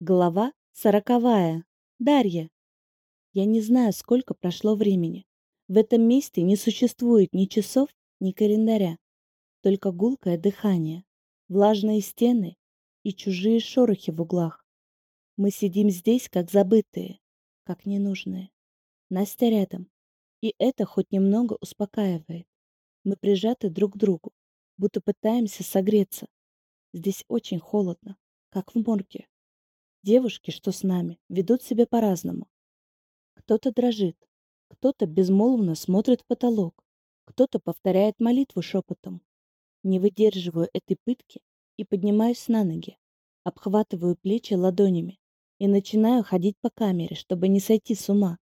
Глава сороковая. Дарья. Я не знаю, сколько прошло времени. В этом месте не существует ни часов, ни календаря. Только гулкое дыхание, влажные стены и чужие шорохи в углах. Мы сидим здесь, как забытые, как ненужные. Настя рядом. И это хоть немного успокаивает. Мы прижаты друг к другу, будто пытаемся согреться. Здесь очень холодно, как в морге. Девушки, что с нами, ведут себя по-разному. Кто-то дрожит, кто-то безмолвно смотрит в потолок, кто-то повторяет молитву шепотом. Не выдерживаю этой пытки и поднимаюсь на ноги, обхватываю плечи ладонями и начинаю ходить по камере, чтобы не сойти с ума.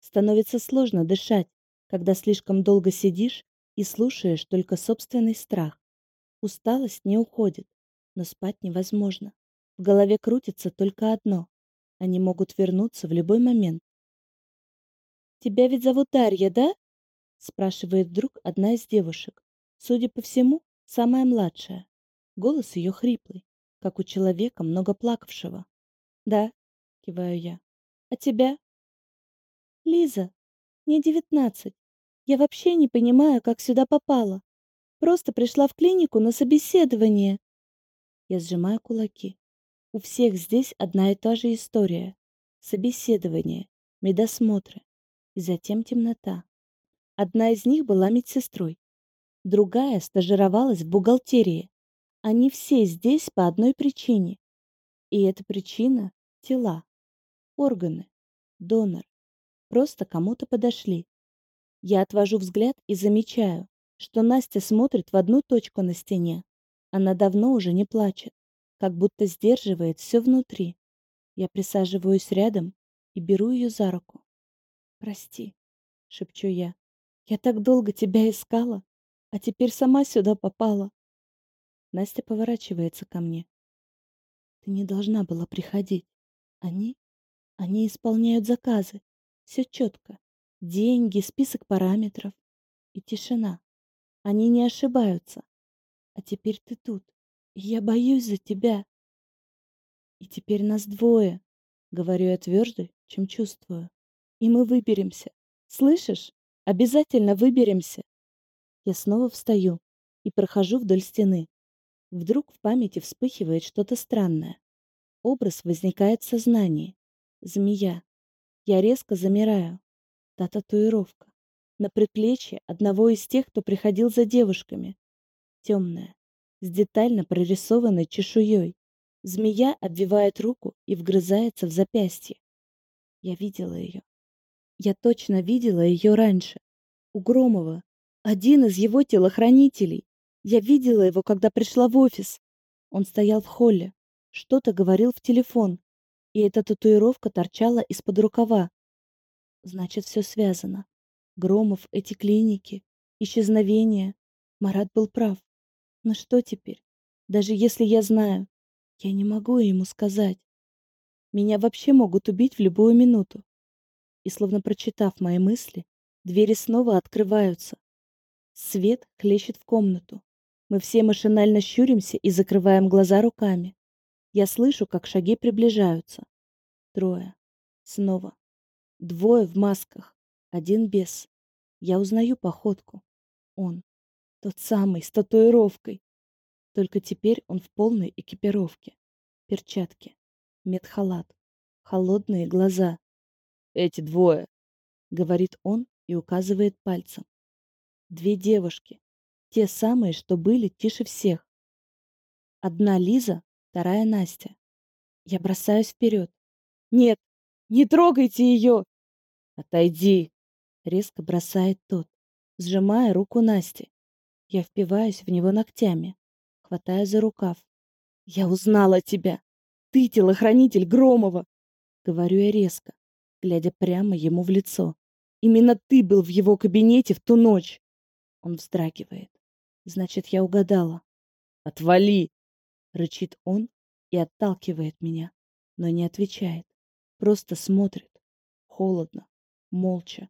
Становится сложно дышать, когда слишком долго сидишь и слушаешь только собственный страх. Усталость не уходит, но спать невозможно. В голове крутится только одно. Они могут вернуться в любой момент. «Тебя ведь зовут Дарья, да?» спрашивает вдруг одна из девушек. Судя по всему, самая младшая. Голос ее хриплый, как у человека, много плакавшего. «Да», — киваю я. «А тебя?» «Лиза, мне девятнадцать. Я вообще не понимаю, как сюда попала. Просто пришла в клинику на собеседование». Я сжимаю кулаки. У всех здесь одна и та же история. Собеседование, медосмотры и затем темнота. Одна из них была медсестрой. Другая стажировалась в бухгалтерии. Они все здесь по одной причине. И эта причина – тела, органы, донор. Просто кому-то подошли. Я отвожу взгляд и замечаю, что Настя смотрит в одну точку на стене. Она давно уже не плачет как будто сдерживает все внутри. Я присаживаюсь рядом и беру ее за руку. «Прости», — шепчу я. «Я так долго тебя искала, а теперь сама сюда попала». Настя поворачивается ко мне. «Ты не должна была приходить. Они? Они исполняют заказы. Все четко. Деньги, список параметров. И тишина. Они не ошибаются. А теперь ты тут. Я боюсь за тебя. И теперь нас двое, говорю я тверже, чем чувствую. И мы выберемся. Слышишь? Обязательно выберемся. Я снова встаю и прохожу вдоль стены. Вдруг в памяти вспыхивает что-то странное. Образ возникает в сознании. Змея. Я резко замираю. Та татуировка. На предплечье одного из тех, кто приходил за девушками. Темная с детально прорисованной чешуей. Змея обвивает руку и вгрызается в запястье. Я видела ее. Я точно видела ее раньше. У Громова. Один из его телохранителей. Я видела его, когда пришла в офис. Он стоял в холле. Что-то говорил в телефон. И эта татуировка торчала из-под рукава. Значит, все связано. Громов, эти клиники, исчезновение. Марат был прав. Но что теперь? Даже если я знаю, я не могу ему сказать. Меня вообще могут убить в любую минуту. И словно прочитав мои мысли, двери снова открываются. Свет хлещет в комнату. Мы все машинально щуримся и закрываем глаза руками. Я слышу, как шаги приближаются. Трое. Снова. Двое в масках. Один без. Я узнаю походку. Он. Тот самый, с татуировкой. Только теперь он в полной экипировке. Перчатки, медхалат, холодные глаза. «Эти двое», — говорит он и указывает пальцем. Две девушки, те самые, что были тише всех. Одна Лиза, вторая Настя. Я бросаюсь вперед. «Нет, не трогайте ее!» «Отойди!» — резко бросает тот, сжимая руку Насти. Я впиваюсь в него ногтями, хватая за рукав. «Я узнала тебя! Ты телохранитель Громова!» Говорю я резко, глядя прямо ему в лицо. «Именно ты был в его кабинете в ту ночь!» Он вздрагивает. «Значит, я угадала». «Отвали!» — рычит он и отталкивает меня, но не отвечает. Просто смотрит. Холодно, молча.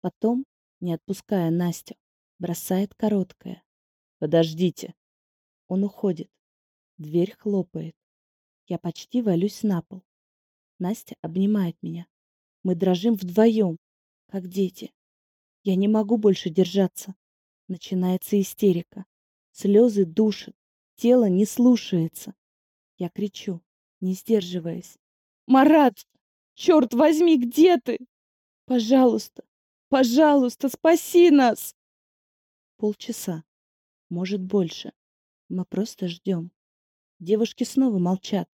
Потом, не отпуская Настю, Бросает короткое. «Подождите». Он уходит. Дверь хлопает. Я почти валюсь на пол. Настя обнимает меня. Мы дрожим вдвоем, как дети. Я не могу больше держаться. Начинается истерика. Слезы душат. Тело не слушается. Я кричу, не сдерживаясь. «Марат! Черт возьми, где ты? Пожалуйста, пожалуйста, спаси нас!» Полчаса, может больше. Мы просто ждем. Девушки снова молчат.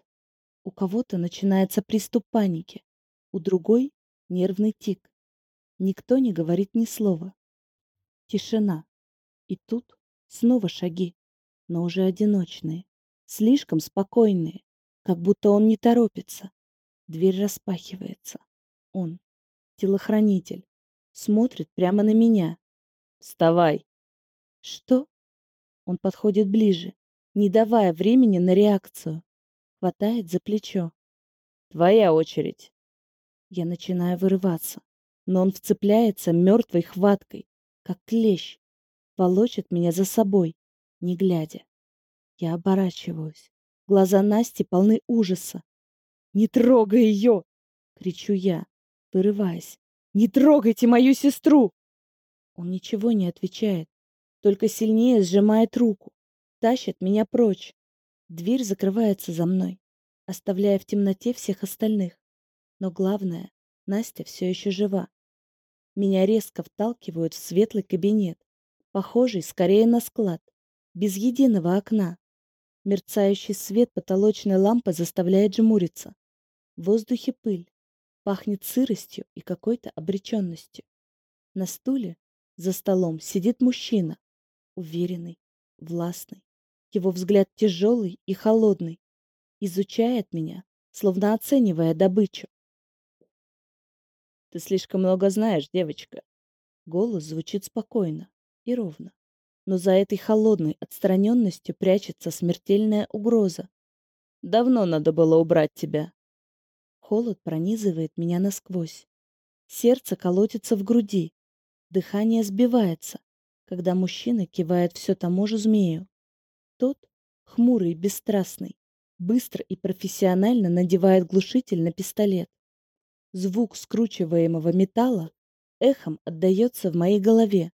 У кого-то начинается приступ паники, у другой — нервный тик. Никто не говорит ни слова. Тишина. И тут снова шаги, но уже одиночные, слишком спокойные, как будто он не торопится. Дверь распахивается. Он, телохранитель, смотрит прямо на меня. «Вставай!» «Что?» Он подходит ближе, не давая времени на реакцию. Хватает за плечо. «Твоя очередь!» Я начинаю вырываться, но он вцепляется мертвой хваткой, как клещ, волочит меня за собой, не глядя. Я оборачиваюсь. Глаза Насти полны ужаса. «Не трогай ее!» — кричу я, вырываясь. «Не трогайте мою сестру!» Он ничего не отвечает, только сильнее сжимает руку, тащит меня прочь. Дверь закрывается за мной, оставляя в темноте всех остальных. Но главное, Настя все еще жива. Меня резко вталкивают в светлый кабинет, похожий скорее на склад, без единого окна. Мерцающий свет потолочной лампы заставляет жмуриться. В воздухе пыль, пахнет сыростью и какой-то обреченностью. На стуле за столом сидит мужчина, уверенный, властный. Его взгляд тяжелый и холодный, изучает меня, словно оценивая добычу. Ты слишком много знаешь, девочка. Голос звучит спокойно и ровно. Но за этой холодной отстраненностью прячется смертельная угроза. Давно надо было убрать тебя. Холод пронизывает меня насквозь. Сердце колотится в груди. Дыхание сбивается, когда мужчина кивает все тому же змею. Тот, хмурый бесстрастный, быстро и профессионально надевает глушитель на пистолет. Звук скручиваемого металла эхом отдаётся в моей голове,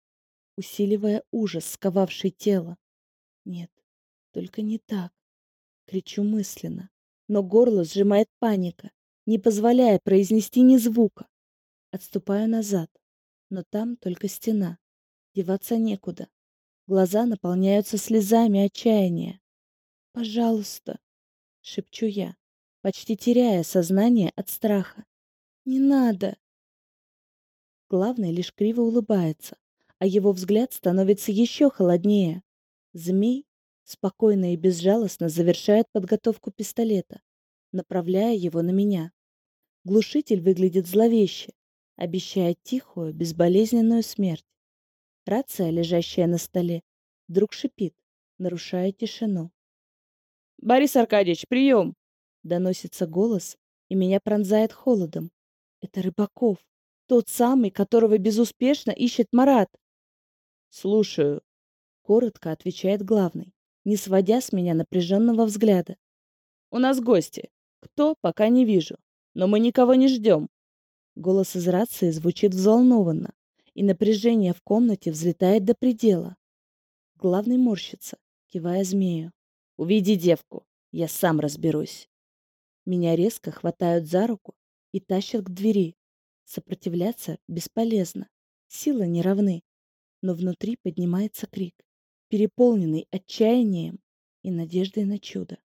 усиливая ужас, сковавший тело. Нет, только не так. Кричу мысленно, но горло сжимает паника, не позволяя произнести ни звука. Отступаю назад, но там только стена. Деваться некуда. Глаза наполняются слезами отчаяния. «Пожалуйста», — шепчу я, почти теряя сознание от страха. Не надо. Главный лишь криво улыбается, а его взгляд становится еще холоднее. Змей спокойно и безжалостно завершает подготовку пистолета, направляя его на меня. Глушитель выглядит зловеще, обещая тихую, безболезненную смерть. Рация, лежащая на столе, вдруг шипит, нарушая тишину. «Борис Аркадьевич, прием!» Доносится голос, и меня пронзает холодом. Это Рыбаков, тот самый, которого безуспешно ищет Марат. Слушаю, коротко отвечает главный, не сводя с меня напряженного взгляда. У нас гости. Кто, пока не вижу. Но мы никого не ждем. Голос из рации звучит взволнованно, и напряжение в комнате взлетает до предела. Главный морщится, кивая змею. «Уведи девку, я сам разберусь». Меня резко хватают за руку и тащат к двери. Сопротивляться бесполезно, силы не равны. Но внутри поднимается крик, переполненный отчаянием и надеждой на чудо.